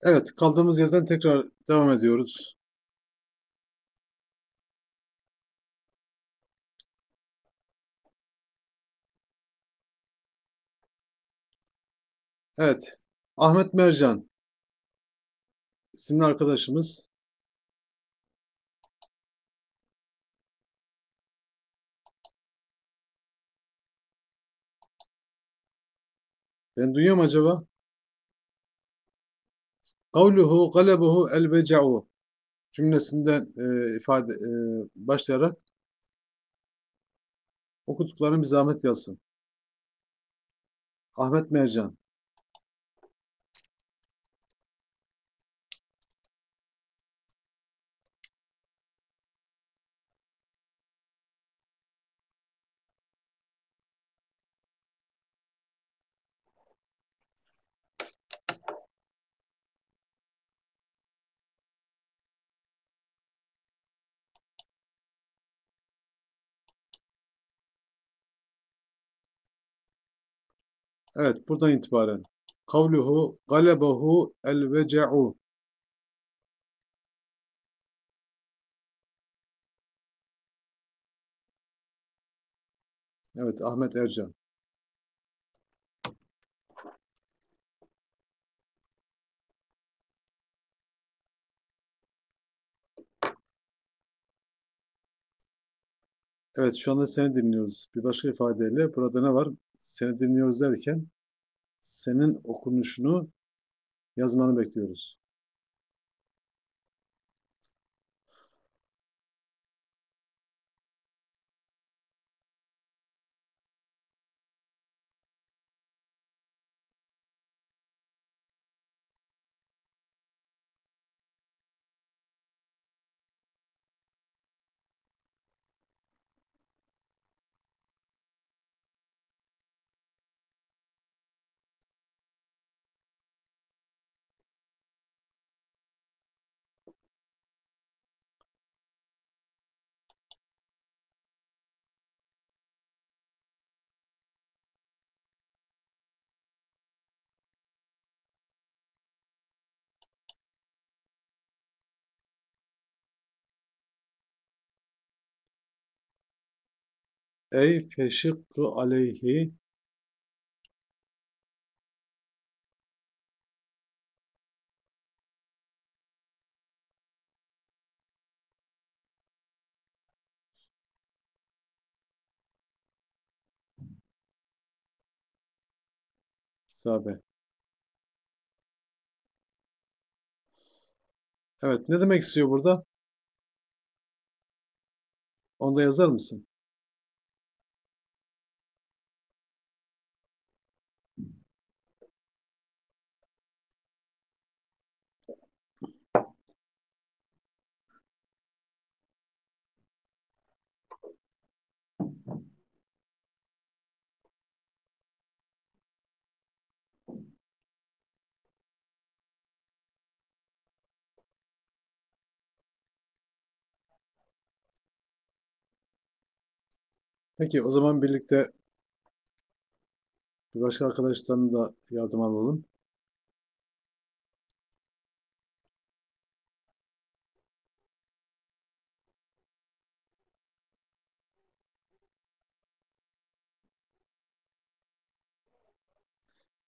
Evet, kaldığımız yerden tekrar devam ediyoruz. Evet, Ahmet Mercan isimli arkadaşımız Ben duyuyorum acaba? Kavluhu galebuhu el veca'u cümlesinden e, ifade e, başlayarak okuduklarını bir zahmet yazsın. Ahmet Mercan. Evet, buradan itibaren. Kavluhu galebehu el vece'u. Evet, Ahmet Ercan. Evet, şu anda seni dinliyoruz. Bir başka ifadeyle burada ne var? Seni dinliyoruz derken senin okunuşunu yazmanı bekliyoruz. Ey feşikkı aleyhi sabe. Evet, ne demek istiyor burada? Onu da yazar mısın? Peki, o zaman birlikte bir başka arkadaştan da yardım alalım.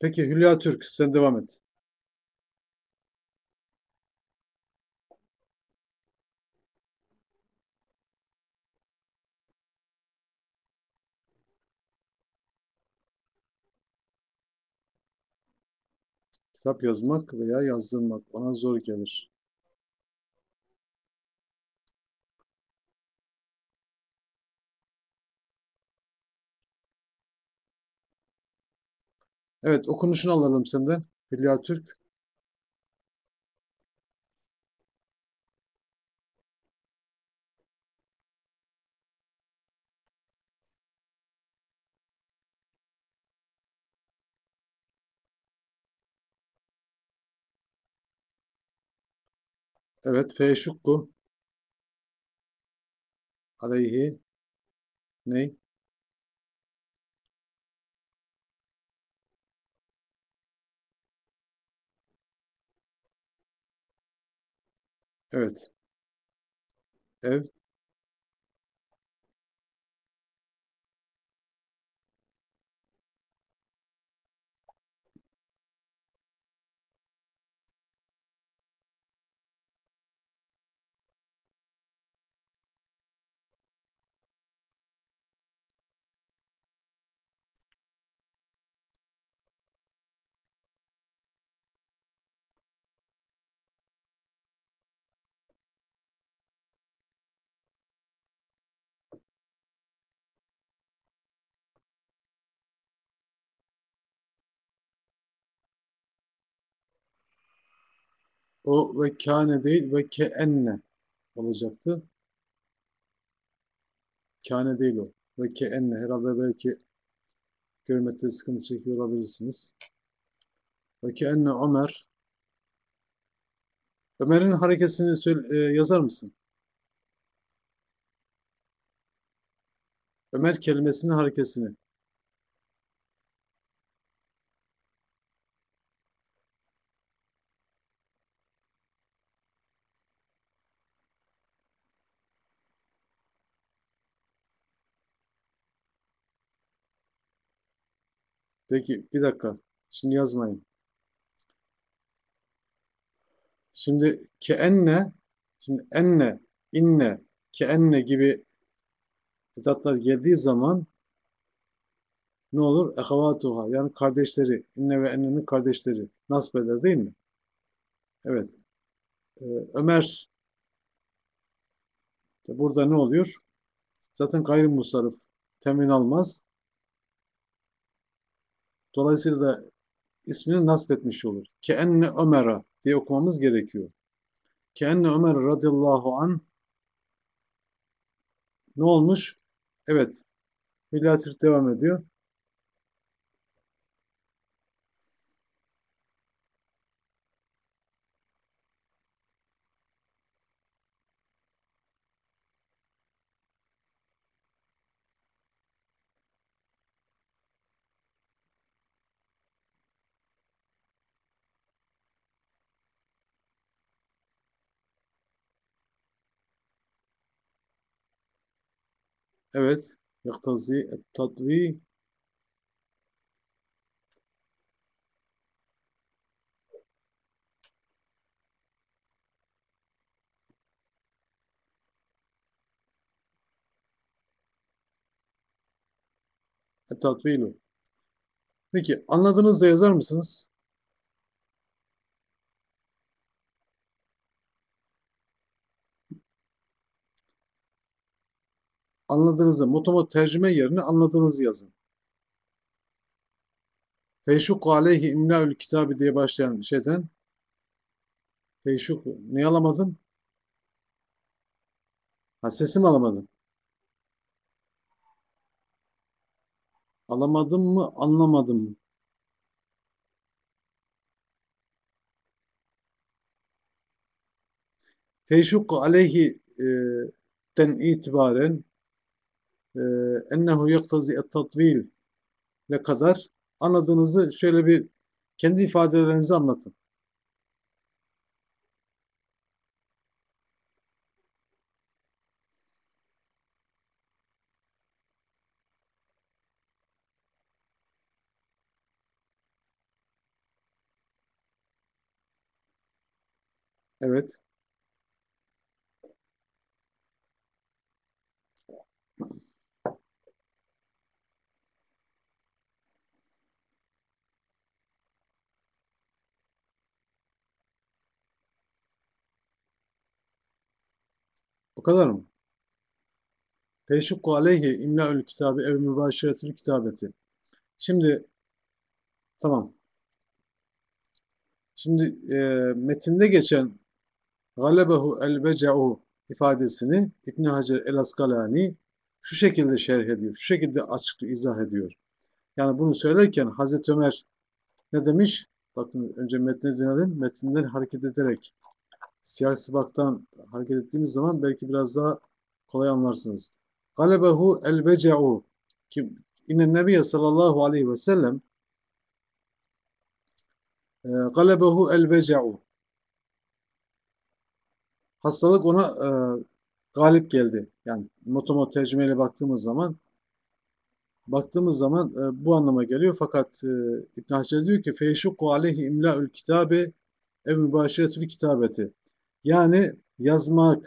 Peki Hülya Türk, sen devam et. Kitap yazmak veya yazdırmak ona zor gelir. Evet, okunuşunu alalım senden. Hülya Türk. Evet fe şukku aleyhi ney? Evet. Ev O ve kâne değil ve keenne olacaktı. Kâne değil o. Ve keenne. Herhalde belki görmekte sıkıntı çekiyor olabilirsiniz. Ve keenne Ömer. Ömer'in harekesini söyle, e, yazar mısın? Ömer kelimesinin harekesini. Peki bir dakika. Şimdi yazmayın. Şimdi keenne, şimdi enne, inne, keenne gibi edatlar geldiği zaman ne olur? Ehavatuha yani kardeşleri, inne ve ennenin kardeşleri nasip eder değil mi? Evet. Ee, Ömer burada ne oluyor? Zaten gayrimusarif temin almaz. Dolayısıyla da ismini nasip etmiş olur. Keenne Ömer'a diye okumamız gerekiyor. Keenne Ömer radıyallahu an ne olmuş? Evet. Hülya Türk devam ediyor. Evet. Yaktazi et-tatvi et-tatvilu. Peki anladığınızda yazar mısınız? Anladığınızda motomot tercüme yerine anladığınızı yazın. Feyşuk aleyhi imlaül kitabı diye başlayan şeyden Feyşuk ne alamadın? Ha sesimi alamadım. Alamadım mı? Anlamadım mı? Feyşuk aleyhi e, den itibaren e, ennehu yaktazi et-tatvil ne kadar anladığınızı şöyle bir kendi ifadelerinizi anlatın. Evet. Kadar mı? Feşukku aleyhi imlaül kitabı ev mübaşiretül kitabeti. Şimdi tamam. Şimdi e, metinde geçen galebehu el beca'u ifadesini İbn Hacer el Askalani şu şekilde şerh ediyor. Şu şekilde açıklı izah ediyor. Yani bunu söylerken Hazreti Ömer ne demiş? Bakın önce metne dönelim. Metinden hareket ederek siyah sibaktan hareket ettiğimiz zaman belki biraz daha kolay anlarsınız. Galebehu el beca'u ki innen nebiye sallallahu aleyhi ve sellem e, galebehu el beca'u hastalık ona e, galip geldi. Yani motomot tercümeyle baktığımız zaman baktığımız zaman e, bu anlama geliyor. Fakat e, İbn Hacer diyor ki feyşukku aleyhi imla'ül kitabe ev mübaşiretül kitabeti. Yani yazmak,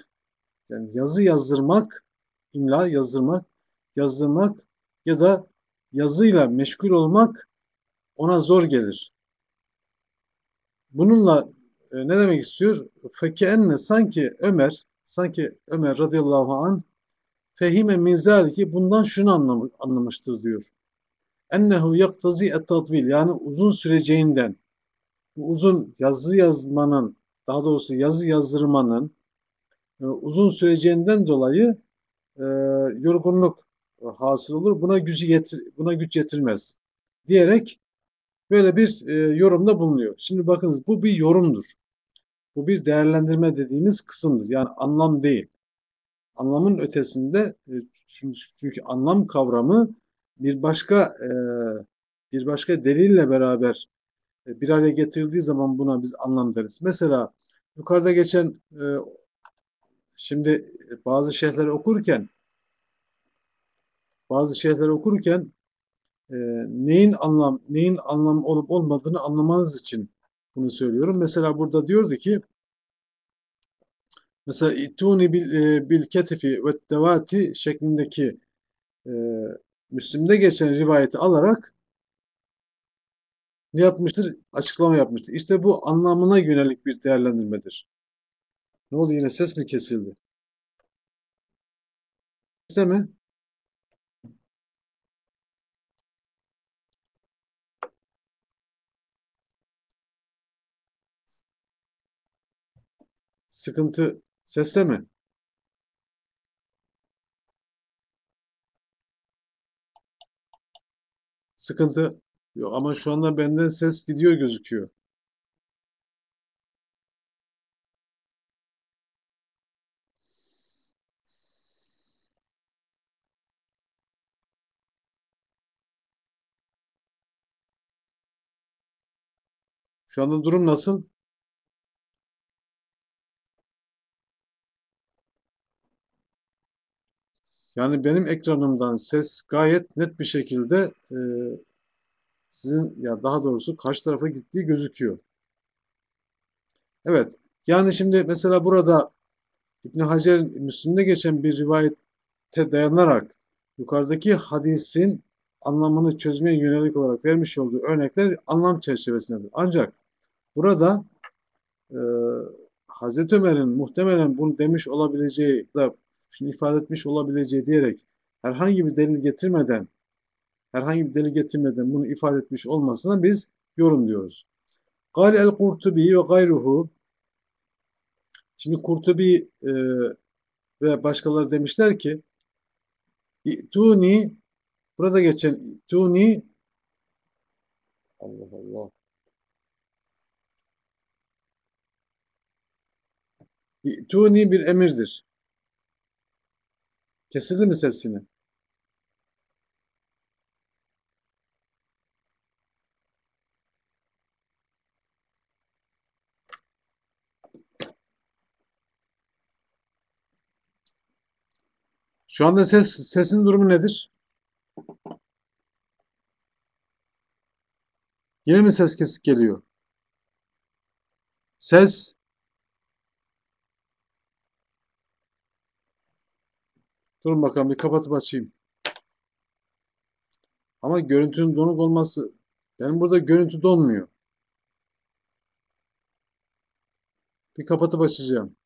yani yazı yazdırmak, imla yazdırmak, yazdırmak ya da yazıyla meşgul olmak ona zor gelir. Bununla e, ne demek istiyor? Fekenne sanki Ömer, sanki Ömer radıyallahu an fehime min ki bundan şunu anlam anlamıştır diyor. Ennehu yaktazi et yani uzun süreceğinden bu uzun yazı yazmanın daha doğrusu yazı yazdırmanın e, uzun süreceğinden dolayı e, yorgunluk hasıl olur. Buna gücü yetir, buna güç yetirmez diyerek böyle bir e, yorumda bulunuyor. Şimdi bakınız bu bir yorumdur. Bu bir değerlendirme dediğimiz kısımdır. Yani anlam değil. Anlamın ötesinde e, çünkü, anlam kavramı bir başka e, bir başka delille beraber bir araya getirildiği zaman buna biz anlam deriz. Mesela yukarıda geçen e, şimdi bazı şeyleri okurken bazı şeyleri okurken e, neyin anlam neyin anlam olup olmadığını anlamanız için bunu söylüyorum. Mesela burada diyordu ki mesela ituni bil, e, bil ketifi ve devati şeklindeki e, Müslim'de geçen rivayeti alarak ne yapmıştır? Açıklama yapmıştır. İşte bu anlamına yönelik bir değerlendirmedir. Ne oldu yine ses mi kesildi? Ses mi? Sıkıntı sesse mi? Sıkıntı yok ama şu anda benden ses gidiyor gözüküyor. Şu anda durum nasıl? Yani benim ekranımdan ses gayet net bir şekilde e, sizin ya daha doğrusu karşı tarafa gittiği gözüküyor. Evet. Yani şimdi mesela burada İbn Hacer Müslim'de geçen bir rivayete dayanarak yukarıdaki hadisin anlamını çözmeye yönelik olarak vermiş olduğu örnekler anlam çerçevesindedir. Ancak burada e, Hazreti Ömer'in muhtemelen bunu demiş olabileceği da şunu ifade etmiş olabileceği diyerek herhangi bir delil getirmeden herhangi bir delil getirmeden bunu ifade etmiş olmasına biz yorum diyoruz. Gal el Kurtubi ve gayruhu Şimdi Kurtubi e, ve başkaları demişler ki İ'tuni burada geçen İ'tuni Allah Allah İ'tuni bir emirdir. Kesildi mi sesini? Şu anda ses sesin durumu nedir? Yine mi ses kesik geliyor? Ses Durun bakalım bir kapatıp açayım. Ama görüntünün donuk olması benim burada görüntü donmuyor. Bir kapatıp açacağım.